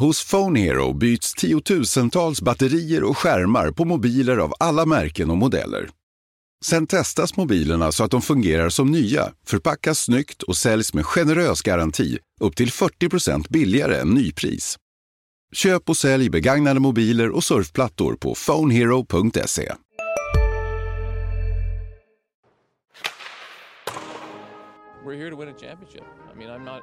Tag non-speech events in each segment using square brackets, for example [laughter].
Hos Phone Hero byts tiotusentals batterier och skärmar på mobiler av alla märken och modeller. Sen testas mobilerna så att de fungerar som nya, förpackas snyggt och säljs med generös garanti upp till 40% billigare än nypris. Köp och sälj begagnade mobiler och surfplattor på phonehero.se. We're here to win a championship. I mean, I'm not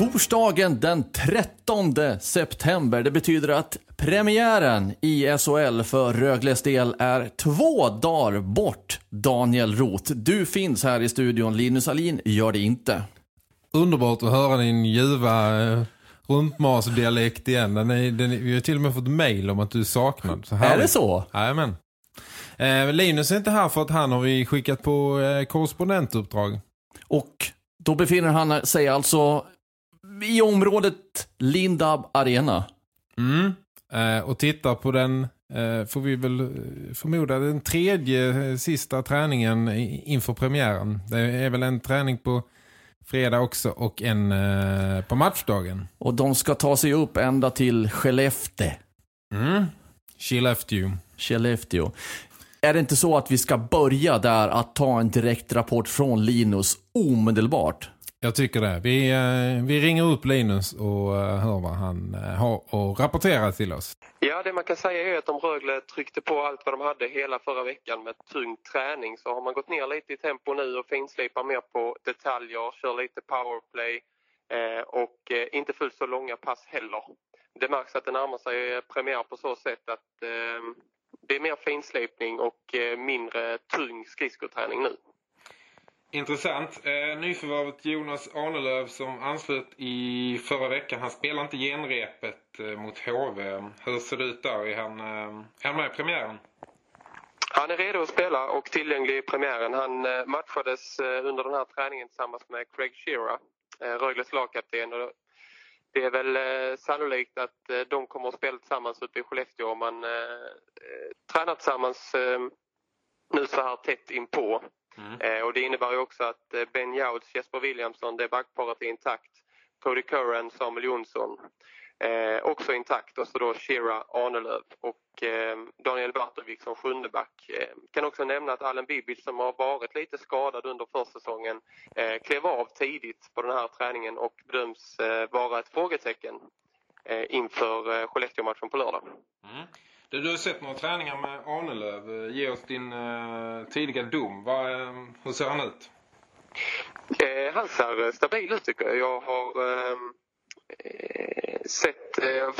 Torsdagen den 13 september. Det betyder att premiären i SHL för Rögles del är två dagar bort. Daniel Roth, du finns här i studion. Linus Alin gör det inte. Underbart att höra din ljuva eh, runtmasdialekt igen. Den är, den vi har till och med fått mejl om att du är saknad. Så är det så? Jajamän. Eh, Linus är inte här för att han har vi skickat på eh, korrespondentuppdrag. Och då befinner han sig alltså i området Lindab Arena. Mm. Eh, och tittar på den, eh, får vi väl eh, förmoda, den tredje eh, sista träningen inför premiären. Det är väl en träning på fredag också och en eh, på matchdagen. Och de ska ta sig upp ända till Skellefteå. Mm. Skellefteå. Skellefteå. Är det inte så att vi ska börja där att ta en direkt rapport från Linus omedelbart? Jag tycker det. Vi, eh, vi ringer upp Linus och eh, hör vad han eh, har att rapportera till oss. Ja, det man kan säga är att om Rögle tryckte på allt vad de hade hela förra veckan med tung träning så har man gått ner lite i tempo nu och finslipar mer på detaljer, kör lite powerplay och inte fullt så långa pass heller. Det märks att det närmar sig premiär på så sätt att det är mer finslipning och mindre tung skridskoträning nu. Intressant. Eh, nyförvärvet Jonas Arnelöv som anslöt i förra veckan. Han spelar inte genrepet eh, mot HV. Hur ser det ut där? Är han, eh, är han med i premiären? Han är redo att spela och tillgänglig i premiären. Han eh, matchades eh, under den här träningen tillsammans med Craig Shearer, eh, Rögles lagkapten. Det är väl eh, sannolikt att eh, de kommer att spela tillsammans uppe i Skellefteå om man eh, tränar tillsammans nu så här tätt inpå. Mm. Eh, och det innebär ju också att eh, Ben Jouds, Jesper Williamson, det backparet är intakt. Cody Curran, Samuel Jonsson eh, också intakt och så då Shira Arnelöv och eh, Daniel Bartovik som sjunde back. Eh, kan också nämna att Allen Bibic som har varit lite skadad under försäsongen eh, klev av tidigt på den här träningen och bedöms eh, vara ett frågetecken eh, inför eh, Skellefteå-matchen på lördag. Mm. Du, har sett några träningar med Arnelöv. Ge oss din eh, tidiga dom. Vad, eh, hur ser han ut? Eh, han ser eh, stabil ut tycker jag. Jag har eh, eh, sett, eh,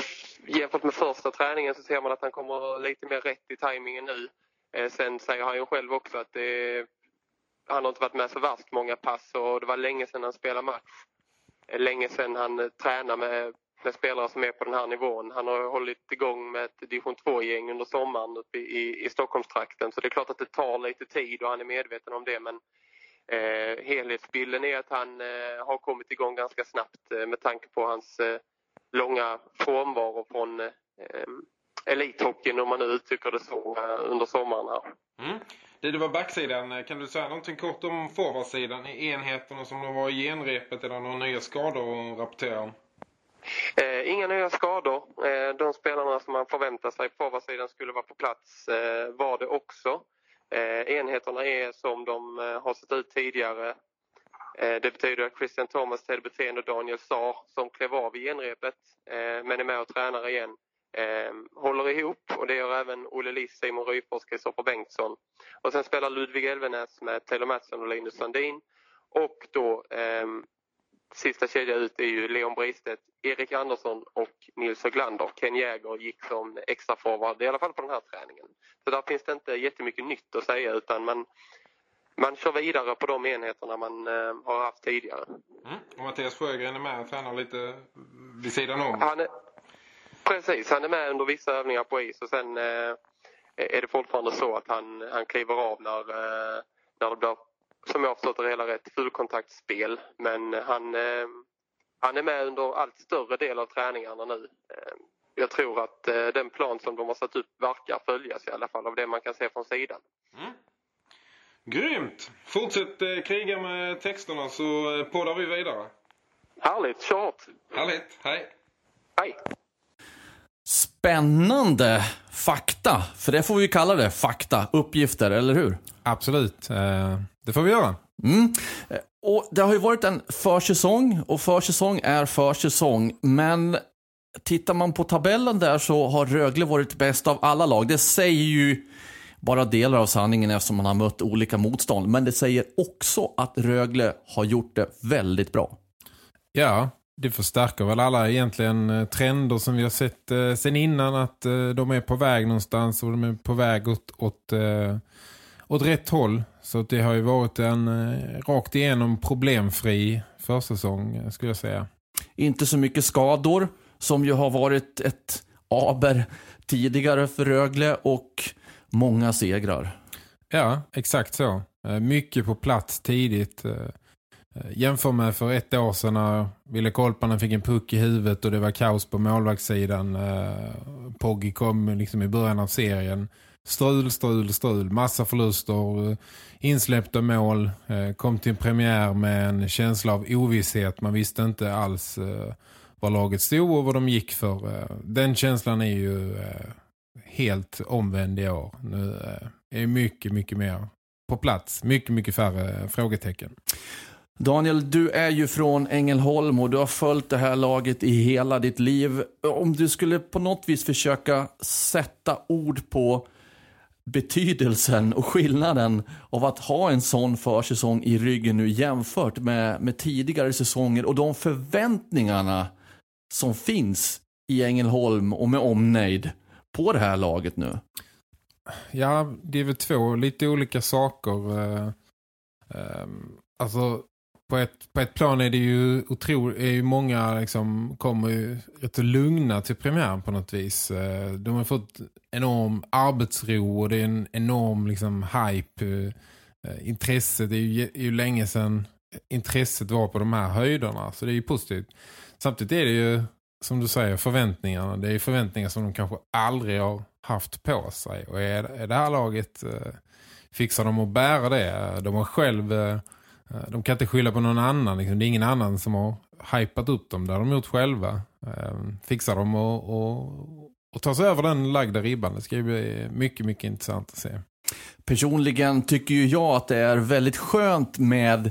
jämfört med första träningen så ser man att han kommer lite mer rätt i tajmingen nu. Eh, sen säger han ju själv också att det, han har inte varit med så värst många pass och det var länge sedan han spelade match. Länge sedan han tränade med med spelare som är på den här nivån. Han har hållit igång med ett division 2-gäng under sommaren uppe i, i Stockholmstrakten. Så det är klart att det tar lite tid och han är medveten om det. Men eh, helhetsbilden är att han eh, har kommit igång ganska snabbt eh, med tanke på hans eh, långa frånvaro från eh, elithockeyn om man nu uttrycker det så eh, under sommaren här. Mm. Det, det var backsidan. Kan du säga någonting kort om forwardsidan? Enheterna som de var i genrepet eller några nya skador att rapportera om? Eh, inga nya skador. Eh, de spelarna som man förväntar sig på sidan skulle vara på plats eh, var det också. Eh, enheterna är som de eh, har sett ut tidigare. Eh, det betyder att Christian Thomas, Ted Betén och Daniel Saar som klev av i genrepet eh, men är med och tränar igen eh, håller ihop och det gör även Olle Liss, Simon Ryfors, Kristoffer Bengtsson. Och sen spelar Ludvig Elvenäs med Taylor Mattsson och Linus Sandin. Och då eh, sista kedja ut är ju Leon Bristedt, Erik Andersson och Nils Höglander. Ken Jäger gick som extra forward, i alla fall på den här träningen. Så där finns det inte jättemycket nytt att säga utan man, man kör vidare på de enheterna man eh, har haft tidigare. Mm. Och Mattias Sjögren är med och tränar lite vid sidan om? Han är, Precis, han är med under vissa övningar på is och sen eh, är det fortfarande så att han, han kliver av när, eh, när det blir, som jag har förstått det hela rätt, fullkontaktspel. Men han, eh, han är med under allt större del av träningarna nu. Eh, jag tror att eh, den plan som de har satt upp verkar följas i alla fall av det man kan se från sidan. Grymt! Fortsätt eh, kriga med texterna så eh, poddar vi vidare. Härligt, kör hårt! Härligt, hej! Hej! Spännande fakta, för det får vi kalla det, fakta, uppgifter, eller hur? Absolut, eh, det får vi göra. Mm. Eh, och Det har ju varit en försäsong och försäsong är försäsong. Men tittar man på tabellen där så har Rögle varit bäst av alla lag. Det säger ju bara delar av sanningen eftersom man har mött olika motstånd. Men det säger också att Rögle har gjort det väldigt bra. Ja, det förstärker väl alla egentligen eh, trender som vi har sett eh, sen innan att eh, de är på väg någonstans och de är på väg åt, åt, eh, åt rätt håll. Så det har ju varit en eh, rakt igenom problemfri försäsong eh, skulle jag säga. Inte så mycket skador som ju har varit ett aber tidigare för Rögle och många segrar. Ja, exakt så. Eh, Mycket på plats tidigt. Eh, Jämför med för ett år sedan när Ville Kolpanen fick en puck i huvudet och det var kaos på målvaktssidan. Poggi kom liksom i början av serien. Strul, strul, strul. Massa förluster. Eh, insläppta mål. Eh, kom till en premiär med en känsla av ovisshet. Man visste inte alls eh, var laget stod och vad de gick för. Den känslan är ju helt omvänd i år. Nu är mycket, mycket mer på plats. Mycket, mycket färre frågetecken. Daniel, du är ju från Ängelholm och du har följt det här laget i hela ditt liv. Om du skulle på något vis försöka sätta ord på betydelsen och skillnaden av att ha en sån försäsong i ryggen nu jämfört med, med tidigare säsonger och de förväntningarna som finns i Ängelholm och med omnejd på det här laget nu. Ja, det är väl två lite olika saker. Eh, ehm, alltså, på ett, på ett plan är det ju otroligt, är ju många liksom kommer ju rätt lugna till premiären på något vis. Eh, de har fått enorm arbetsro och det är en enorm liksom hype. Eh, intresset det är ju, är ju länge sedan intresset var på de här höjderna. Så det är ju positivt. Samtidigt är det ju, som du säger, förväntningarna. Det är förväntningar som de kanske aldrig har haft på sig. Och är, är det här laget eh, fixar de att bära det? De har själv, Eh, de kan inte skylla på någon annan. Liksom. Det är ingen annan som har hypat upp dem. Det har de gjort själva. Eh, fixar dem och, och, och tar sig över den lagda ribban. Det ska ju bli mycket, mycket intressant att se. Personligen tycker ju jag att det är väldigt skönt med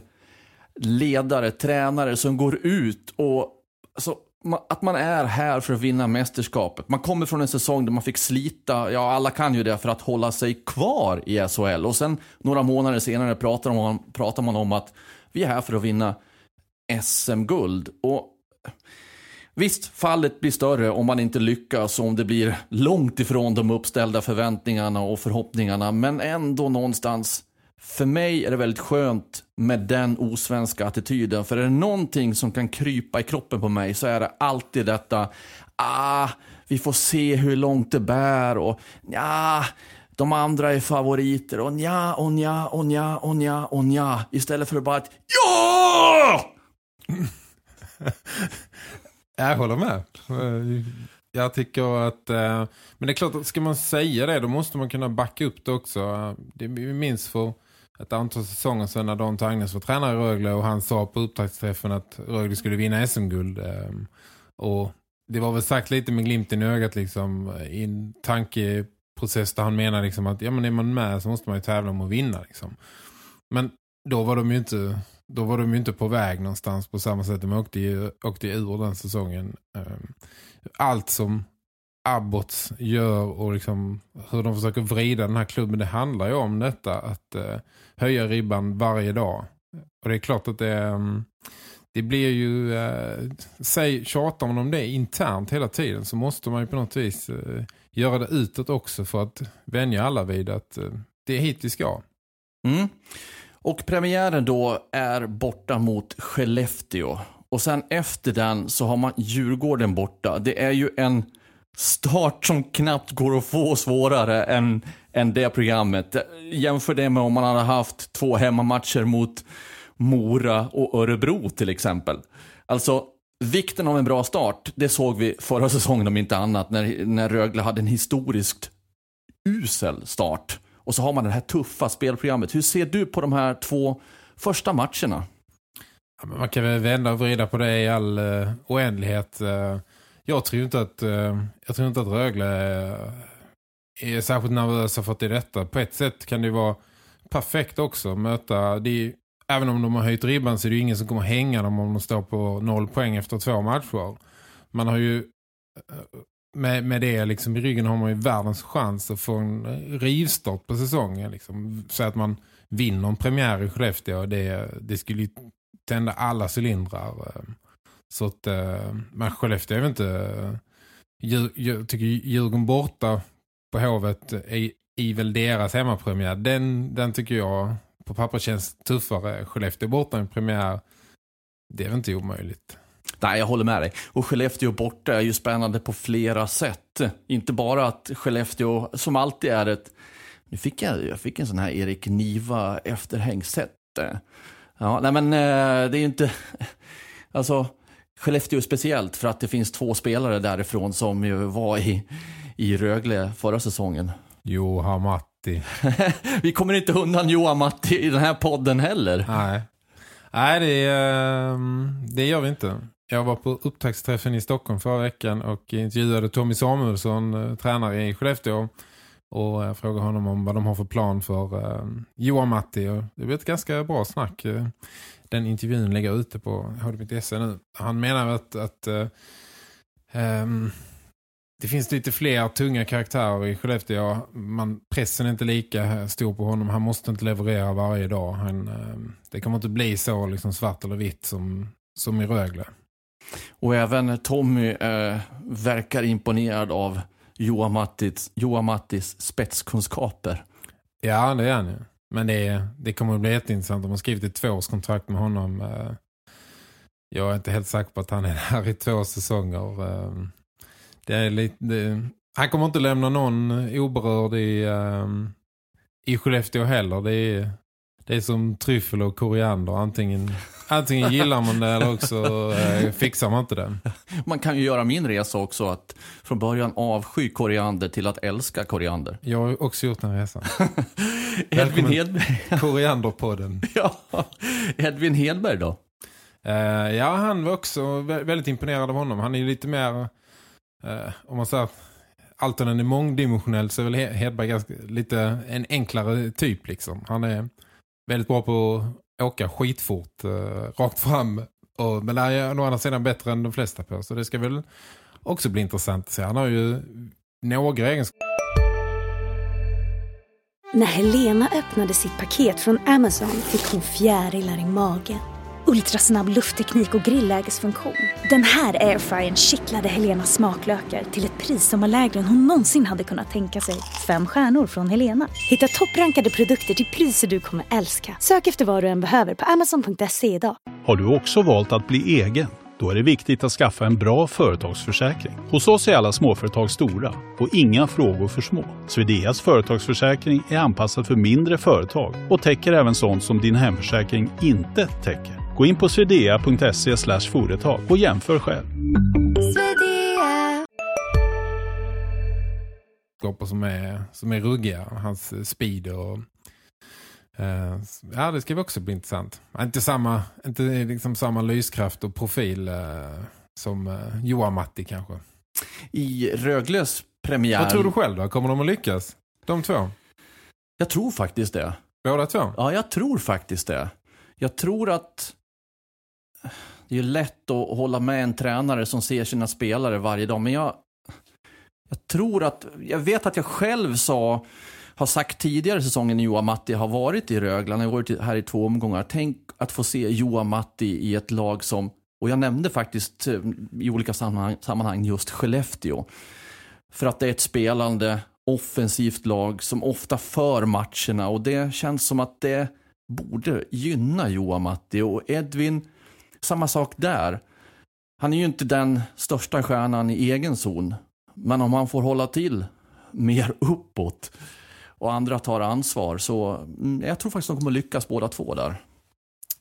ledare, tränare som går ut och alltså, att man är här för att vinna mästerskapet. Man kommer från en säsong där man fick slita, ja alla kan ju det, för att hålla sig kvar i SHL. Och sen några månader senare pratar man, pratar man om att vi är här för att vinna SM-guld. Och Visst, fallet blir större om man inte lyckas och om det blir långt ifrån de uppställda förväntningarna och förhoppningarna. Men ändå någonstans, för mig är det väldigt skönt med den osvenska attityden. För är det någonting som kan krypa i kroppen på mig så är det alltid detta, ah, vi får se hur långt det bär och ja, de andra är favoriter och nja, och nja, och nja, och nja, och nja. Istället för att bara att ja! [laughs] Jag håller med. Jag tycker att... eh, Men det är klart, att ska man säga det då måste man kunna backa upp det också. Det vi minns för ett antal säsonger sedan när Don Tagnes var tränare i Rögle och han sa på upptaktsträffen att Rögle skulle vinna SM-guld. Ehm, och det var väl sagt lite med glimten i ögat liksom i en tankeprocess där han menar liksom att ja, men är man med så måste man ju tävla om att vinna liksom. Men då var de ju inte då var de ju inte på väg någonstans på samma sätt. De åkte ju, åkte ur den säsongen. Ehm, allt som Abbott gör och liksom hur de försöker vrida den här klubben, det handlar ju om detta. Att eh, höja ribban varje dag. Och det är klart att det, mm, det blir ju, eh, säg, tjatar man om det internt hela tiden så måste man ju på något vis eh, göra det utåt också för att vänja alla vid att eh, det är hit vi ska. Mm. Och premiären då är borta mot Skellefteå. Och sen efter den så har man Djurgården borta. Det är ju en start som knappt går att få svårare än, än det programmet. Jämför det med om man hade haft två hemmamatcher mot Mora och Örebro till exempel. Alltså, vikten av en bra start, det såg vi förra [laughs] säsongen om inte annat, när, när Rögle hade en historiskt usel start. Och så har man det här tuffa spelprogrammet. Hur ser du på de här två första matcherna? Man kan väl vända och vrida på det i all uh, oändlighet. Uh, jag tror inte att, eh, jag tror inte att Rögle eh, är särskilt nervösa för att det är detta. På ett sätt kan det vara perfekt också att möta. Det är, även om de har höjt ribban så är det ingen som kommer hänga dem om de står på noll poäng efter två matcher. Man har ju eh, med, med det liksom i ryggen har man ju världens chans att få en rivstart på säsongen. Liksom. Så att man vinner en premiär i Skellefteå. Det, det skulle ju tända alla cylindrar. Så att eh, men Skellefteå är väl inte... Jag tycker Djurgården borta på Hovet är, är väl deras hemmapremiär. Den, den tycker jag på papper känns tuffare. Skellefteå borta en premiär, det är väl inte omöjligt. Nej, jag håller med dig. Och Skellefteå borta är ju spännande på flera sätt. Inte bara att Skellefteå, som alltid är ett... Nu fick jag, jag fick en sån här Erik Niva efterhängsätt. Ja, nej men eh, det är ju inte... [laughs] Alltså, Skellefteå speciellt för att det finns två spelare därifrån som ju var i, i Rögle förra säsongen. Johan Matti. [laughs] Vi kommer inte undan Johan Matti i den här podden heller. Nej, nej det, ehm, det gör vi inte. Jag var på upptaktsträffen i Stockholm förra veckan och intervjuade Tommy Samuelsson, eh, tränare i Skellefteå. Och jag frågade honom om vad de har för plan för eh, Johan Matti. Det blev ett ganska bra snack. Den intervjun lägger ute på hd.se nu. Han menar att, att eh, um, det finns lite fler tunga karaktärer i Skellefteå. Man, pressen är inte lika stor på honom. Han måste inte leverera varje dag. Han, um, det kommer inte bli så liksom svart eller vitt som, som i Rögle. Och även Tommy eh, verkar imponerad av Johan Mattis, Johan Mattis spetskunskaper. Ja, det är han ju. Men det, det kommer att bli jätteintressant De har skrivit ett tvåårskontrakt med honom. Eh, jag är inte helt säker på att han är [laughs] här i två säsonger. Eh, det är lite, det, han kommer inte lämna någon oberörd i, ehm, i Skellefteå heller. Det är, det är som tryffel och koriander. Antingen, antingen gillar man det eller också eh, fixar man inte det. Man kan ju göra min resa också att från början avsky koriander till att älska koriander. Jag har också gjort den resan. [laughs] Edvin Hedberg. Korianderpodden. [laughs] ja, Edvin Hedberg då? Uh, ja, han var också väldigt imponerad av honom. Han är ju lite mer, uh, om man säger allt är mångdimensionell så är väl Hedberg ganska, lite en enklare typ liksom. Han är väldigt bra på åka skitfort eh, rakt fram. Och, men det är å andra sidan bättre än de flesta på. Så det ska väl också bli intressant att se. Han har ju några egenskaper. När Helena öppnade sitt paket från Amazon fick hon fjärilar i magen. Ultrasnabb luftteknik och grillägesfunktion. Den här airfryern kittlade Helenas smaklökar till ett pris som var lägre än hon någonsin hade kunnat tänka sig. Fem stjärnor från Helena. Hitta topprankade produkter till priser du kommer älska. Sök efter vad du än behöver på amazon.se idag. Har du också valt att bli egen? Då är det viktigt att skaffa en bra företagsförsäkring. Hos oss är alla småföretag stora och inga frågor för små. Swedeas företagsförsäkring är anpassad för mindre företag och täcker även sånt som din hemförsäkring inte täcker. Gå in på swedea.se företag och jämför själv. som är, som är ruggiga. Hans speed och uh, ja, det ska vi också bli intressant. Inte samma, inte liksom samma lyskraft och profil uh, som uh, Johan Matti kanske. I Rögles premiär... Vad tror du själv då? Kommer de att lyckas? De två? Jag tror faktiskt det. Båda två? Ja, jag tror faktiskt det. Jag tror att det är lätt att hålla med en tränare som ser sina spelare varje dag. Men jag, jag tror att, jag vet att jag själv sa, har sagt tidigare säsongen när Johan Matti har varit i Rögle, han har varit här i två omgångar. Tänk att få se Johan Matti i ett lag som, och jag nämnde faktiskt eh, i olika sammanhang, sammanhang just Skellefteå. För att det är ett spelande, offensivt lag som ofta för matcherna och det känns som att det borde gynna Johan Matti och Edvin samma sak där. Han är ju inte den största stjärnan i egen zon. Men om han får hålla till mer uppåt och andra tar ansvar så mm, jag tror faktiskt de kommer lyckas båda två där.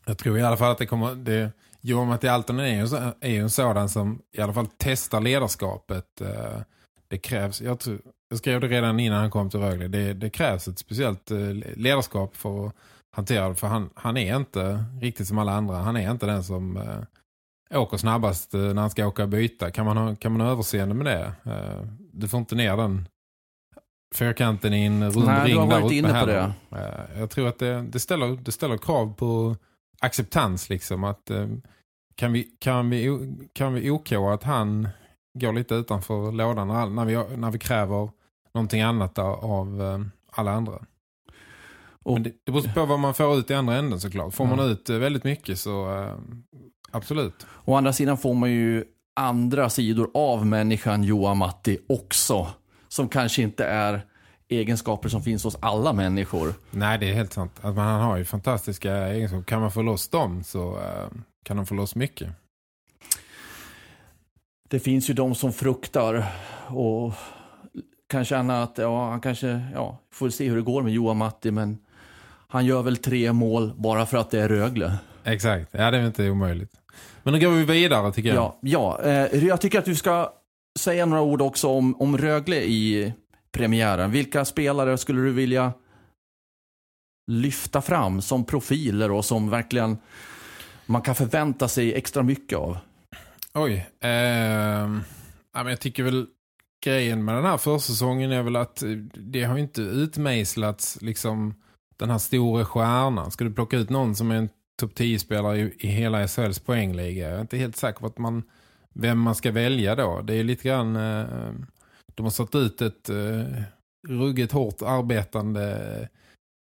Jag tror i alla fall att det kommer... Det, Johan Matti Altonen är ju, är ju en sådan som i alla fall testar ledarskapet. Eh, det krävs, jag, tror, jag skrev det redan innan han kom till Rögle, det, det krävs ett speciellt eh, ledarskap för att hantera det. För han, han är inte riktigt som alla andra. Han är inte den som eh, åker snabbast eh, när han ska åka och byta. Kan man ha, kan man ha överseende med det? Eh, du får inte ner den fyrkanten i en rund Nej, ring du har varit inne på det. Eh, jag tror att det, det, ställer, det ställer krav på acceptans liksom att eh, kan vi, kan vi, kan vi OK att han går lite utanför lådan när, när, vi, när vi kräver någonting annat av eh, alla andra. Och- Men det, det beror på vad man får ut i andra änden såklart. Får man Ja. ut eh, väldigt mycket så eh, absolut. Å andra sidan får man ju andra sidor av människan Johan Matti också. Som kanske inte är egenskaper som finns hos alla människor. Nej, det är helt sant. Att man, har ju fantastiska egenskaper. Kan man få loss dem så eh, kan de få loss mycket. Det finns ju de som fruktar och kan känna att ja, han kanske, ja, får se hur det går med Johan Matti men han gör väl tre mål bara för att det är Rögle. Exakt, ja det är inte omöjligt. Men nu går vi vidare tycker jag. Ja, ja eh, jag tycker att du ska säga några ord också om, om Rögle i premiären. Vilka spelare skulle du vilja lyfta fram som profiler och som verkligen man kan förvänta sig extra mycket av? Oj. men jag tycker väl grejen med den här försäsongen är väl att eh, det har inte utmejslats liksom den här stora stjärnan. Ska du plocka ut någon som är en topp 10-spelare i, i hela SHLs poängliga? Jag är inte helt säker på att man, vem man ska välja då. Det är lite grann... Eh, de har satt ut ett eh, ruggigt hårt arbetande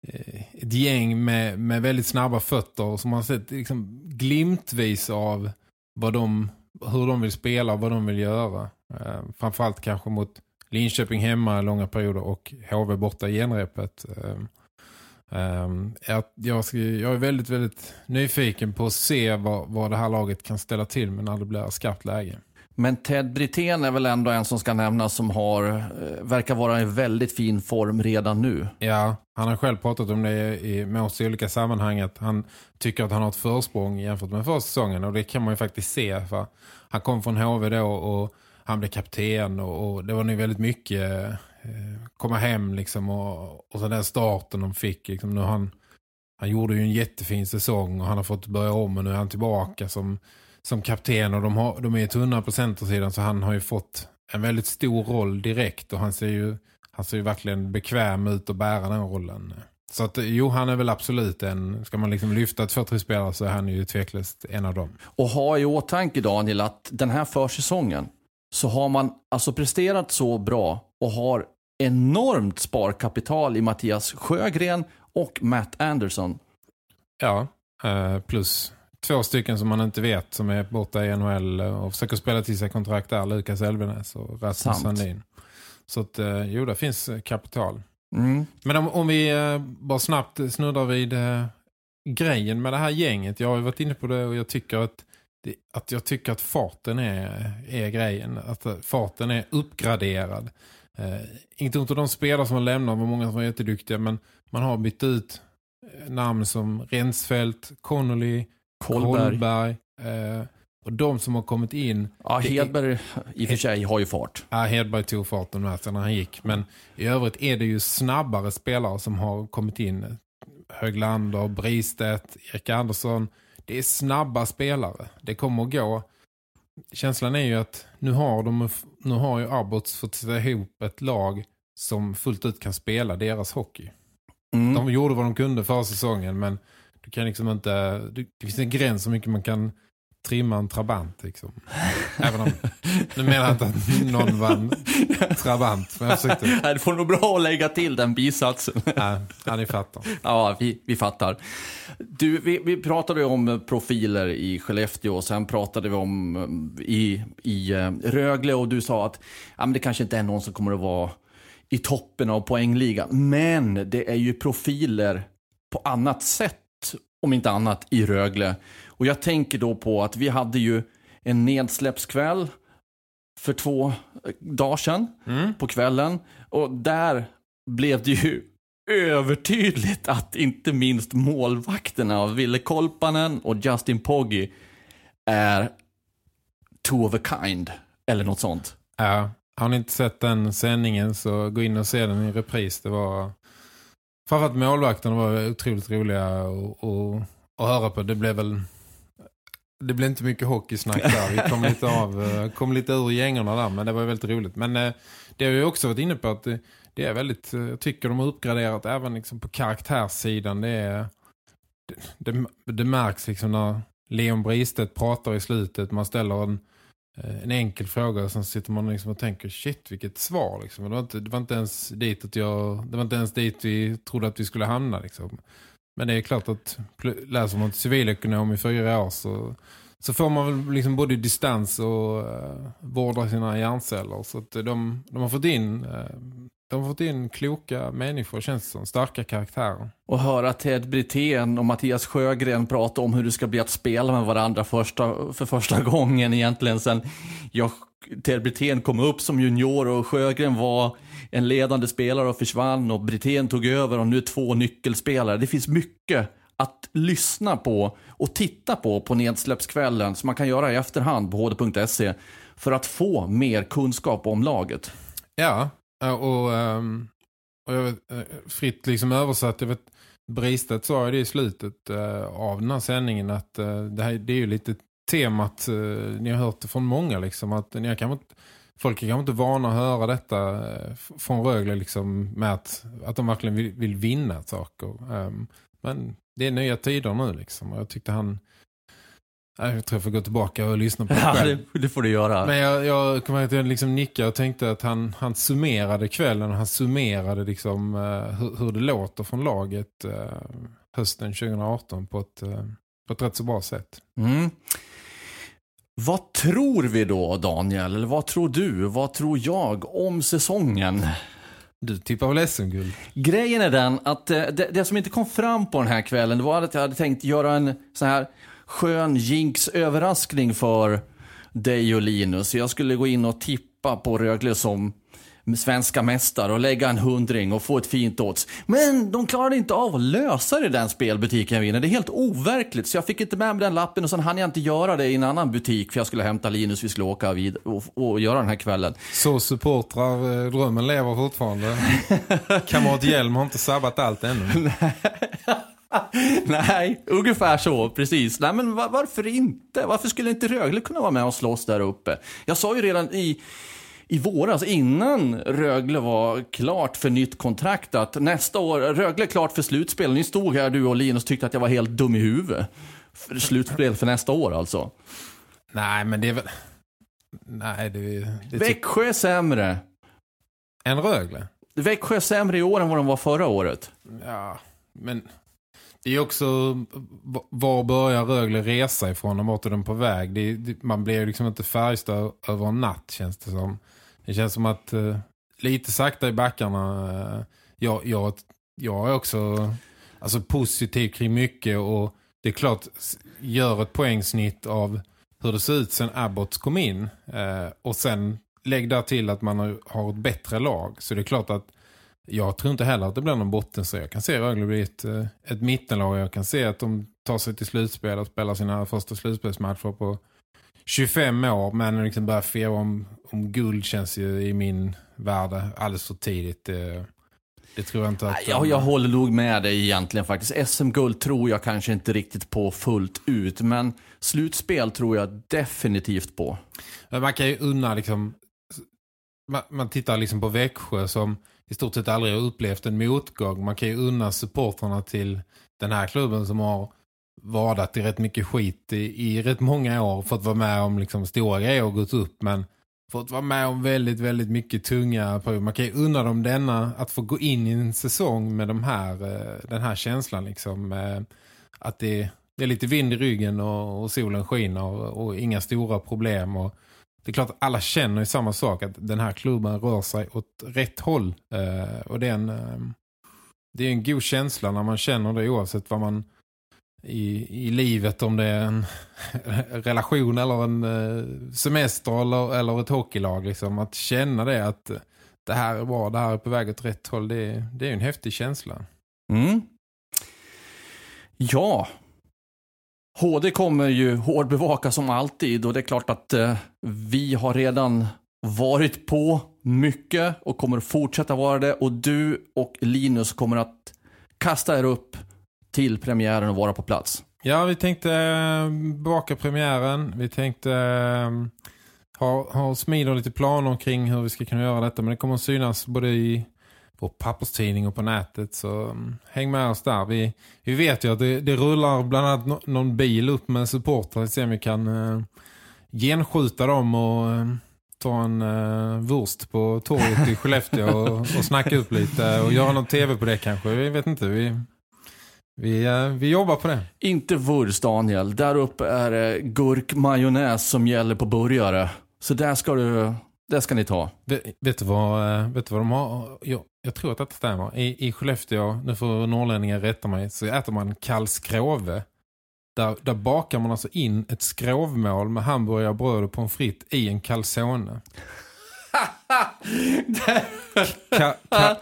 eh, ett gäng med, med väldigt snabba fötter som har sett liksom, glimtvis av vad de, hur de vill spela och vad de vill göra. Eh, framförallt kanske mot Linköping hemma i långa perioder och HV borta i genrepet. Eh, jag, jag, ska, jag är väldigt, väldigt nyfiken på att se vad, vad det här laget kan ställa till med när det blir skarpt läge. Men Ted Brithén är väl ändå en som ska nämnas som har, eh, verkar vara i väldigt fin form redan nu. Ja, han har själv pratat om det i, i olika sammanhang att han tycker att han har ett försprång jämfört med förra säsongen och det kan man ju faktiskt se för han kom från HV då och han blev kapten och, och det var nu väldigt mycket Eh, komma hem liksom och, och så den starten de fick liksom nu han han gjorde ju en jättefin säsong och han har fått börja om och nu är han tillbaka som, som kapten och de, har, de är ju på centersidan så han har ju fått en väldigt stor roll direkt och han ser ju han ser ju verkligen bekväm ut att bära den rollen. Så att jo, han är väl absolut en, ska man liksom lyfta två, tre spelare så är han ju tveklöst en av dem. Och ha i åtanke Daniel att den här försäsongen så har man alltså presterat så bra och har enormt sparkapital i Mattias Sjögren och Matt Anderson. Ja, eh, plus två stycken som man inte vet som är borta i NHL och försöker spela till sig kontrakt där, Lukas Elvenäs och Rasmus Sant. Sandin. Så att eh, jo, det finns eh, kapital. Mm. Men om, om vi bara snabbt snuddar vid eh, grejen med det här gänget. Jag har ju varit inne på det och jag tycker att, det, att jag tycker att farten är, är grejen. Att farten är uppgraderad. Eh, inte ont om de spelare som har lämnat var många som var jätteduktiga men man har bytt ut eh, namn som Rensfeldt, Connolly, Kolberg. Kolberg. Eh, och de som har kommit in Ja, Hedberg i och för sig har ju fart. Ja, Hedberg tog farten med sig när han gick. Men i övrigt är det ju snabbare spelare som har kommit in. Höglander, Bristedt, Erik Andersson. Det är snabba spelare. Det kommer att gå. Känslan är ju att nu har, de, nu har ju Abbots fått sätta ihop ett lag som fullt ut kan spela deras hockey. Mm. De gjorde vad de kunde förra säsongen men du kan liksom inte, det det finns en gräns så mycket man kan trimma en trabant liksom. Även om, nu menar jag inte att någon vann trabant, men jag försökte, [laughs] Det får nog bra att lägga till den bisatsen. ja, ja ni fattar. [laughs] Ja, vi, vi fattar. Du, vi, vi pratade ju om profiler i Skellefteå och sen pratade vi om eh, i, i eh, Rögle och du sa att ja, men det kanske inte är någon som kommer att vara i toppen av poängligan. Men det är ju profiler på annat sätt, om inte annat, i Rögle. Och jag tänker då på att vi hade ju en nedsläppskväll för två dagar sedan Mm. på kvällen. Och där blev det ju övertydligt att inte minst målvakterna av Ville Kolpanen och Justin Poggi är two of a kind. Eller något sånt. Ja, har ni inte sett den sändningen så gå in och se den i repris. Det var framförallt målvakterna var otroligt roliga att höra på. Det blev väl det blev inte mycket hockeysnack där. Vi kom lite av eh, kom lite ur gängorna där men det var väldigt roligt. Men eh, det har ju också varit inne på att eh, det, är väldigt, jag tycker de har uppgraderat även liksom på karaktärssidan. Det är det, det, det märks liksom när Leon Bristedt pratar i slutet. Man ställer en en enkel fråga och sen sitter man liksom och tänker shit vilket svar liksom. Det var inte, det var inte ens dit att jag det var inte ens dit vi trodde att vi skulle hamna liksom. Men det är klart att läser man till civilekonom i fyra år så, så får man väl liksom både distans och uh, vårda sina hjärnceller så att de, de har fått in eh, de har fått in kloka människor känns det som, starka karaktärer. Och höra Ted Brithén och Mattias Sjögren prata om hur det ska bli att spela med varandra första, för första gången egentligen sen jag, Ted Brithén kom upp som junior och Sjögren var en ledande spelare och försvann och Brithén tog över och nu är två nyckelspelare. Det finns mycket att lyssna på och titta på på nedsläppskvällen som man kan göra i efterhand på hd.se för att få mer kunskap om laget. Ja, och, ehm, och jag vet, eh, fritt liksom översatt, jag vet, Bristedt sa ju det i slutet eh, av den här sändningen att eh, det, här, det är ju lite temat, ni har hört det från många liksom, att ni kan inte, folk är kanske inte vana att höra detta eh, från Rögle liksom, med att, att de verkligen vill, vill vinna saker. Ehm, men det är nya tider nu liksom, och jag tyckte han Nej, jag tror jag får gå tillbaka och lyssna på det Ja, själv. det, det får du göra. Men jag, jag kommer att jag liksom nickade och tänkte att han, han summerade kvällen och han summerade liksom eh, hur, hur det låter från laget eh, hösten 2018 på ett, eh, på ett rätt så bra sätt. Mm. Vad tror vi då, Daniel? Eller vad tror du? Vad tror jag om säsongen? Du tippar väl SM-guld? Grejen är den att eh, det, det som inte kom fram på den här kvällen det var att jag hade tänkt göra en så här skön jinx-överraskning för dig och Linus. Jag skulle gå in och tippa på Rögle som svenska mästare och lägga en hundring och få ett fint odds. Men de klarade inte av att lösa det i den spelbutiken jag vinner. Det är helt overkligt så jag fick inte med mig den lappen och sen hann jag inte göra det i en annan butik för jag skulle hämta Linus, vi skulle åka vid och, och göra den här kvällen. Så supportrar, eh, drömmen lever fortfarande. [laughs] Kamrat Hjelm har inte sabbat allt ännu. [laughs] Nej, ungefär så, precis. Nej, men va- varför inte? Varför skulle inte Rögle kunna vara med och slåss där uppe? Jag sa ju redan i, i våras, innan Rögle var klart för nytt kontrakt, att nästa år, Rögle är klart för slutspel. Ni stod här, du och Linus, tyckte att jag var helt dum i huvudet. För slutspel för nästa år alltså. Nej, men det är väl... Nej, det. Det Växjö är sämre. en Rögle. Växjö är sämre i år än vad de var förra året. Ja, men det är också var börjar Rögle resa ifrån och vart är de på väg? Det, det, man blir ju liksom inte Färjestad över en natt känns det som. Det känns som att eh, lite sakta i backarna. Eh, jag, jag, jag är också alltså, positiv kring mycket och det är klart gör ett poängsnitt av hur det ser ut sen Abbott kom in. Eh, och sen lägg där till att man har, ett bättre lag. Så det är klart att jag tror inte heller att det blir någon botten så jag kan se Rögle bli ett, eh, ett mittenlag. Jag kan se att de tar sig till slutspel och spelar sina första slutspelsmatcher på 25 år. Men liksom börjar fira om, om guld känns ju i min värld alldeles för tidigt. Det, det tror jag inte att... Jag, jag håller nog med dig egentligen faktiskt. SM-guld tror jag kanske inte riktigt på fullt ut, men slutspel tror jag definitivt på. Man kan ju unna liksom... Man, man tittar liksom på Växjö som i stort sett aldrig har upplevt en motgång. Man kan ju unna supporterna till den här klubben som har vadat i rätt mycket skit i, i rätt många år Fått vara med om liksom stora grejer och gått upp. Men fått vara med om väldigt, väldigt mycket tunga perioder. Man kan ju undra dem denna att få gå in i en säsong med de här, eh, den här känslan liksom. Eh, att det, det är lite vind i ryggen och, och solen skiner och, och inga stora problem och det är klart att alla känner ju samma sak att den här klubben rör sig åt rätt håll eh, och det är en, det är en god känsla när man känner det oavsett vad man i, i livet om det är en [laughs] relation eller en eh, semester eller, eller ett hockeylag. Liksom. Att känna det att det här är bra, det här är på väg åt rätt håll. Det, det är en häftig känsla. Mm. Ja. HD kommer ju hårdbevaka som alltid och det är klart att eh, vi har redan varit på mycket och kommer att fortsätta vara det och du och Linus kommer att kasta er upp till premiären och vara på plats. Ja, vi tänkte eh, bevaka premiären. Vi tänkte eh, ha, ha smida lite planer kring hur vi ska kunna göra detta. Men det kommer att synas både i vår papperstidning och på nätet. Så mm, häng med oss där. Vi, vi vet ju att det, det rullar bland annat no, någon bil upp med supportrar. Vi ser om vi kan uh, genskjuta dem och uh, ta en uh, vurst på torget i Skellefteå och, och snacka upp lite. Och göra någon tv på det kanske. Vi vet inte. Vi, vi, uh, vi jobbar på det. Inte vurst Daniel. Där uppe är det gurkmajonnäs som gäller på burgare. Så där ska du... Det ska ni ta. Vet, vet, du vad, vet du vad de har? Jag, jag tror att det stämmer. I, I Skellefteå, nu får norrlänningar rätta mig, så äter man kall skrove. Där, där bakar man alltså in ett skrovmål med hamburgare, bröd och pommes frites i en calzone. [laughs] ka, ka,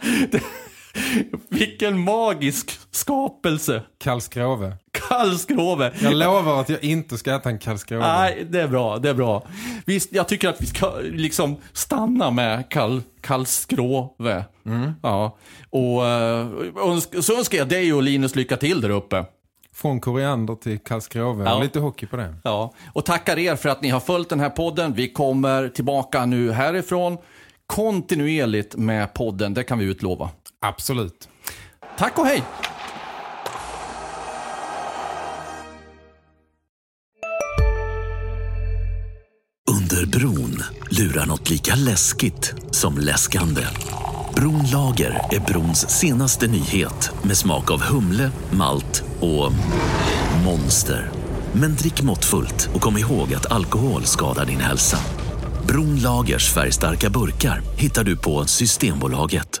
Vilken magisk skapelse. Kallskrove. Kallskrove. Jag lovar att jag inte ska äta en kallskrove. Nej, det är bra, det är bra. Visst, jag tycker att vi ska liksom stanna med kall, kallskrove. Mm. Ja. Och uh, så önskar jag dig och Linus lycka till där uppe. Från koriander till Karlskrove. Ja. Lite hockey på det. Ja, och tackar er för att ni har följt den här podden. Vi kommer tillbaka nu härifrån kontinuerligt med podden, det kan vi utlova. Absolut. Tack och hej! Under bron lurar något lika läskigt som läskande. Bronlager är brons senaste nyhet med smak av humle, malt och monster. Men drick måttfullt och kom ihåg att alkohol skadar din hälsa. Bronlagers färgstarka burkar hittar du på Systembolaget.